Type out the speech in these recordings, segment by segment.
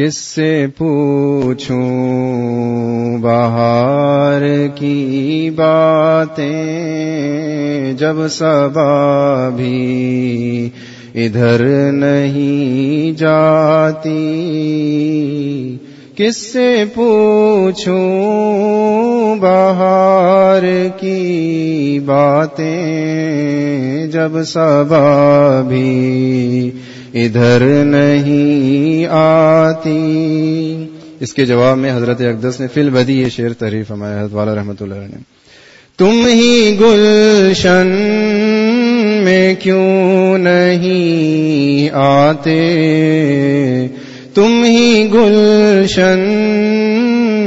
کس سے پوچھوں؟ بہار کی باتیں جب سبا بھی ادھر نہیں جاتی۔ کس سے پوچھوں بہار کی باتیں جب سبا بھی ادھر نہیں آتی؟ اس کے جواب میں حضرت اقدس نے فی البدی یہ شعر تعریف ہمارے حضرت والا رحمۃ اللہ نے۔ تم ہی گلشن میں کیوں نہیں آتے؟ تم ہی گلشن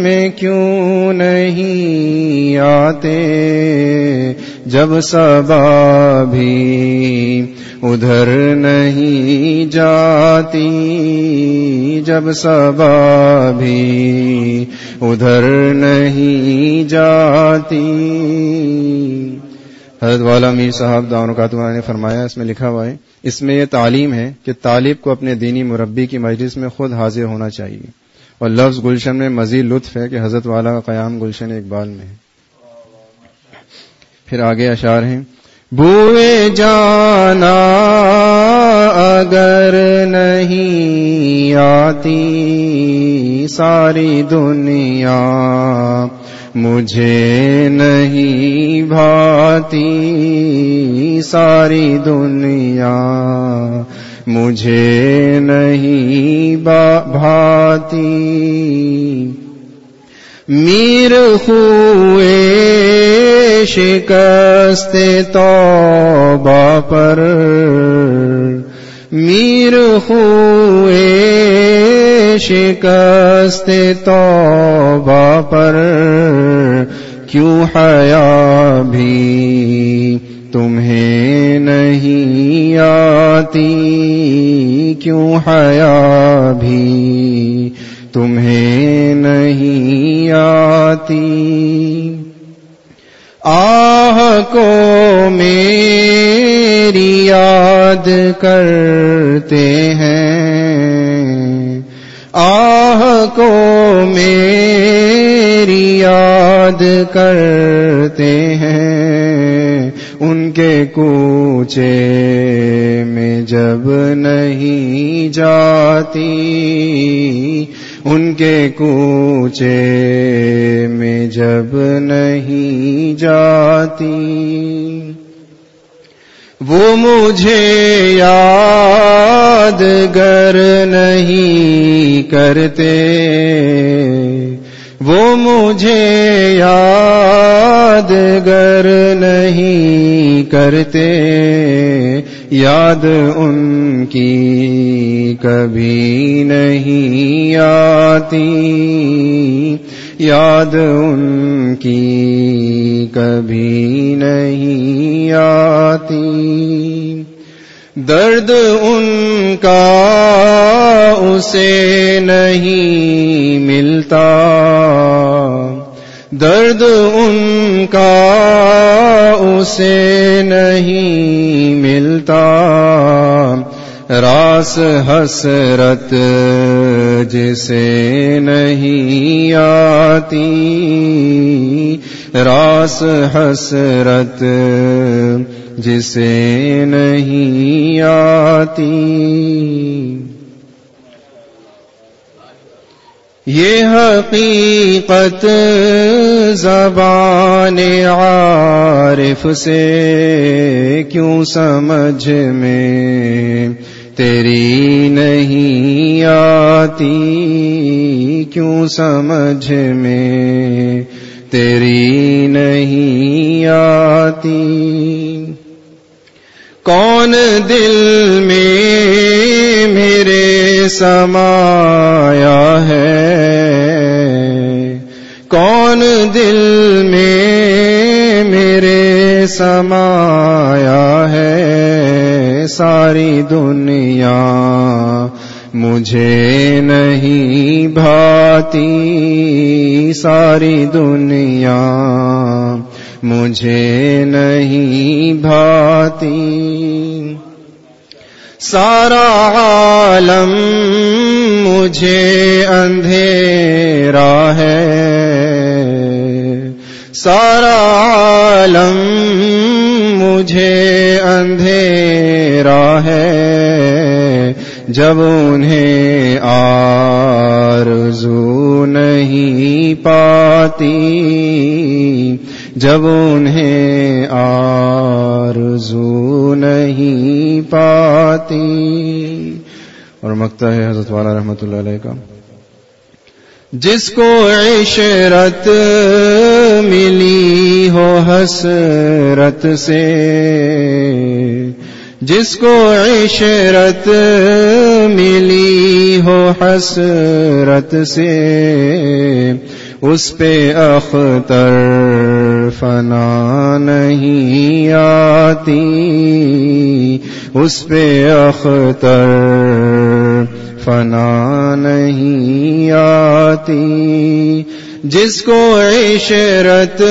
میں کیوں نہیں آتے؟ جب سبا بھی ادھر نہیں جاتی، جب سبا بھی ادھر نہیں جاتی۔ حضرت والا میر صاحب داون کاتما نے فرمایا، اس میں لکھا ہوا ہے اس میں یہ تعلیم ہے کہ طالب کو اپنے دینی مربی کی مجلس میں خود حاضر ہونا چاہیے۔ اور لفظ گلشن میں مزید لطف ہے کہ حضرت والا کا قیام گلشن اقبال میں ہے۔ پھر آگے اشار ہیں۔ بوئے جانا اگر نہیں آتی ساری دنیا مجھے نہیں بھاتی ساری دنیا۔ مجھے نہیں بھاتی۔ میر ہوئے شکست توبہ پر۔ میر ہوئے شکست توبہ پر کیوں حیا بھی تمہیں نہیں آتی؟ کیوں حیا بھی تمہیں نہیں آتی؟ آہ کو میری یاد کرتے ہیں۔ آہ کو میری یاد کرتے ہیں۔ ان کے کوچے میں جب نہیں جاتی، ان کے کوچے جب نہیں جاتی۔ وہ مجھے یاد گر نہیں کرتے۔ وہ مجھے یاد گر نہیں کرتے۔ یاد ان کی کبھی نہیں آتی۔ یاد ان کی کبھی نہیں آتی۔ درد ان کا اسے نہیں ملتا۔ درد ان کا اسے نہیں ملتا۔ راس حسرت جسے نہیں آتی۔ راس حسرت جسے نہیں آتی۔ یہ حقیقت زبان عارف سے کیوں سمجھ میں تیری نہیں آتی کیوں سمجھ میں تیری نہیں آتی؟ کون دل میں میرے سمایا ہے؟ کون دل میں میرے سمایا ہے؟ ساری دنیا مجھے نہیں بھاتی ساری دنیا مجھے نہیں بھاتی سارا عالم مجھے اندھیرا ہے سارا عالم جب انہیں آرزو نہیں پاتی، جب انہیں آرزو نہیں پاتی۔ اور مکتا ہے حضرت والا رحمت اللہ علیہ کا۔ جس کو عشرت ملی ہو حسرت سے، جس کو عشرت ملی ہو حسرت سے، اس پہ اختر فنا نہیں آتی۔ اس پہ اختر فنا نہیں آتی۔ جس کو عشرت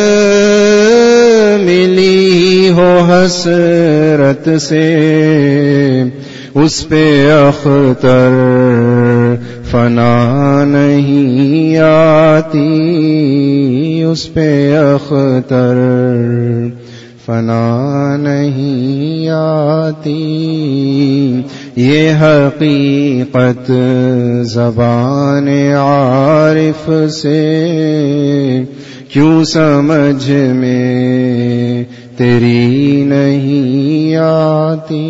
ملی ہو حسرت سے اس پہ اختر فنا نہیں آتی، اس پہ اختر فنا نہیں آتی۔ یہ حقیقت زبان عارف سے کیوں سمجھ میں تیری نہیں آتی؟